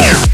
Yeah.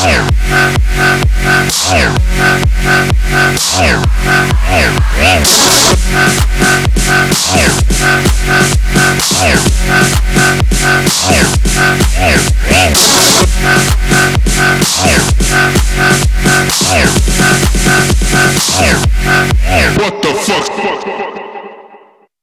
What